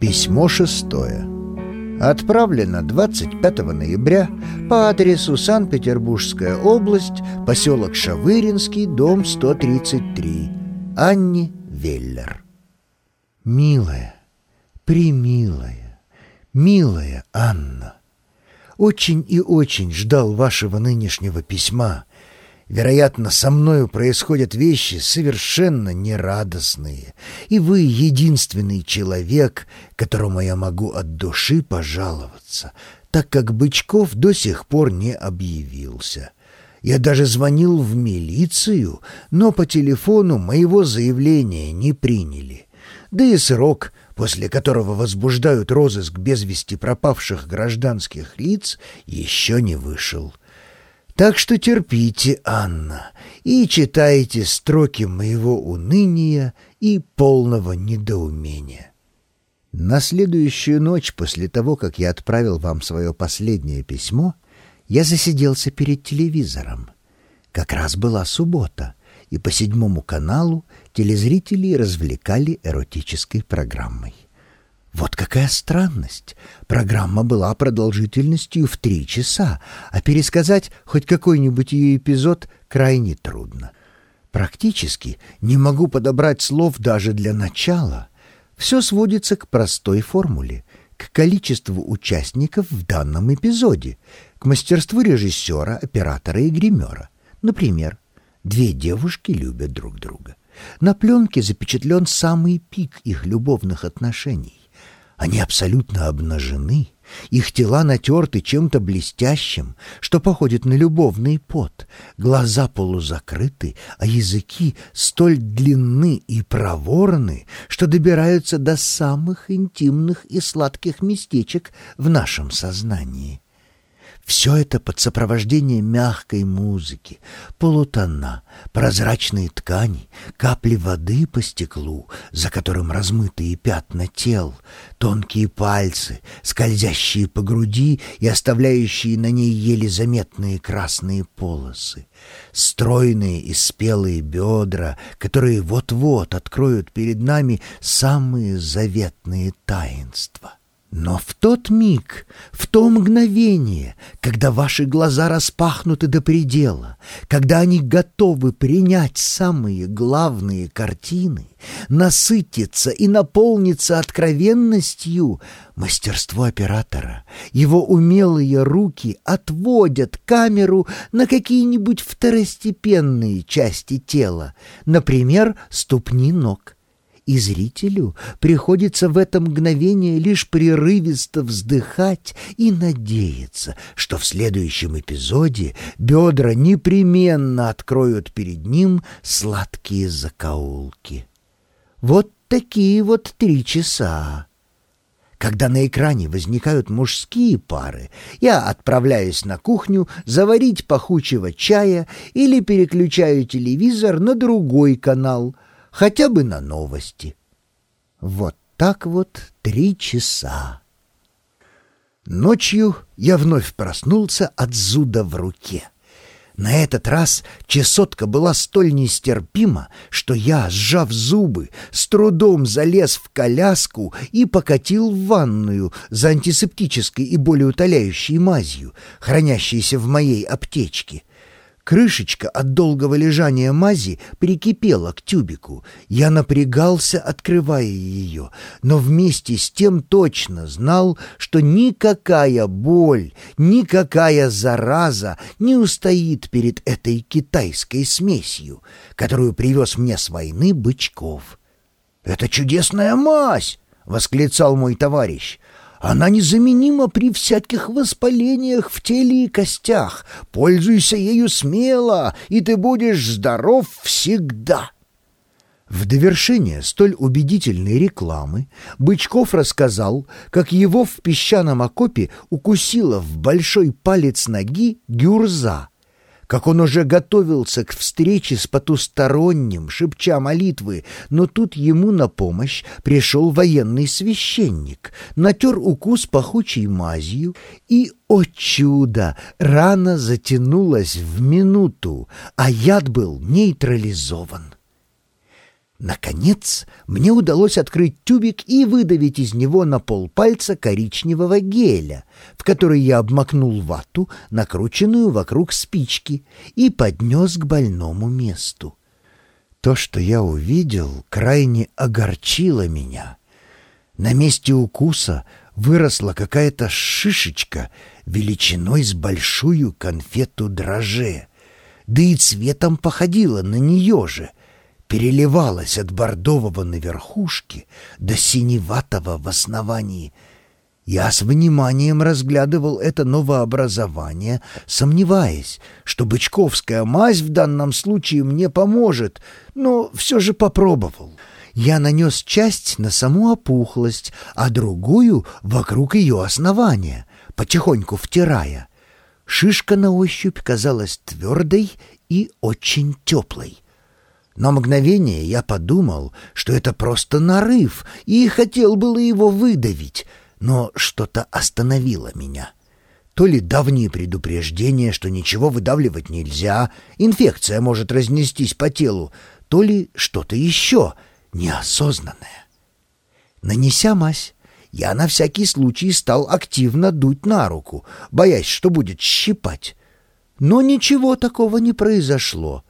Письмо шестое. Отправлено 25 ноября по адресу Санкт-Петербургская область, поселок Шавыринский, дом 133. Анни Веллер. Милая, примилая, милая Анна, очень и очень ждал вашего нынешнего письма. Вероятно, со мною происходят вещи совершенно нерадостные, и вы единственный человек, которому я могу от души пожаловаться, так как Бычков до сих пор не объявился. Я даже звонил в милицию, но по телефону моего заявления не приняли. Да и срок, после которого возбуждают розыск без вести пропавших гражданских лиц, еще не вышел. Так что терпите, Анна, и читайте строки моего уныния и полного недоумения. На следующую ночь после того, как я отправил вам свое последнее письмо, я засиделся перед телевизором. Как раз была суббота, и по седьмому каналу телезрители развлекали эротической программой. Вот какая странность! Программа была продолжительностью в три часа, а пересказать хоть какой-нибудь ее эпизод крайне трудно. Практически не могу подобрать слов даже для начала. Все сводится к простой формуле, к количеству участников в данном эпизоде, к мастерству режиссера, оператора и гримера. Например, две девушки любят друг друга. На пленке запечатлен самый пик их любовных отношений. Они абсолютно обнажены, их тела натерты чем-то блестящим, что походит на любовный пот, глаза полузакрыты, а языки столь длинны и проворны, что добираются до самых интимных и сладких местечек в нашем сознании. Все это под сопровождение мягкой музыки, полутона, прозрачные ткани, капли воды по стеклу, за которым размытые пятна тел, тонкие пальцы, скользящие по груди и оставляющие на ней еле заметные красные полосы, стройные и спелые бедра, которые вот-вот откроют перед нами самые заветные таинства. Но в тот миг, в то мгновение, когда ваши глаза распахнуты до предела, когда они готовы принять самые главные картины, насытиться и наполниться откровенностью, мастерство оператора, его умелые руки отводят камеру на какие-нибудь второстепенные части тела, например, ступни ног и зрителю приходится в это мгновение лишь прерывисто вздыхать и надеяться, что в следующем эпизоде бедра непременно откроют перед ним сладкие закоулки. Вот такие вот три часа. Когда на экране возникают мужские пары, я отправляюсь на кухню заварить пахучего чая или переключаю телевизор на другой канал — хотя бы на новости. Вот так вот три часа. Ночью я вновь проснулся от зуда в руке. На этот раз чесотка была столь нестерпима, что я, сжав зубы, с трудом залез в коляску и покатил в ванную за антисептической и болеутоляющей мазью, хранящейся в моей аптечке. Крышечка от долгого лежания мази прикипела к тюбику. Я напрягался, открывая ее, но вместе с тем точно знал, что никакая боль, никакая зараза не устоит перед этой китайской смесью, которую привез мне с войны Бычков. «Это чудесная мазь!» — восклицал мой товарищ. Она незаменима при всяких воспалениях в теле и костях. Пользуйся ею смело, и ты будешь здоров всегда». В довершение столь убедительной рекламы Бычков рассказал, как его в песчаном окопе укусила в большой палец ноги гюрза, как он уже готовился к встрече с потусторонним, шепча молитвы, но тут ему на помощь пришел военный священник, натер укус пахучей мазью, и, о чудо, рана затянулась в минуту, а яд был нейтрализован. Наконец, мне удалось открыть тюбик и выдавить из него на полпальца коричневого геля, в который я обмакнул вату, накрученную вокруг спички, и поднес к больному месту. То, что я увидел, крайне огорчило меня. На месте укуса выросла какая-то шишечка величиной с большую конфету дроже, да и цветом походила на нее же — переливалась от бордового на верхушке до синеватого в основании. Я с вниманием разглядывал это новообразование, сомневаясь, что бычковская мазь в данном случае мне поможет, но все же попробовал. Я нанес часть на саму опухлость, а другую — вокруг ее основания, потихоньку втирая. Шишка на ощупь казалась твердой и очень теплой. На мгновение я подумал, что это просто нарыв, и хотел было его выдавить, но что-то остановило меня. То ли давние предупреждения, что ничего выдавливать нельзя, инфекция может разнестись по телу, то ли что-то еще неосознанное. Нанеся мазь, я на всякий случай стал активно дуть на руку, боясь, что будет щипать. Но ничего такого не произошло —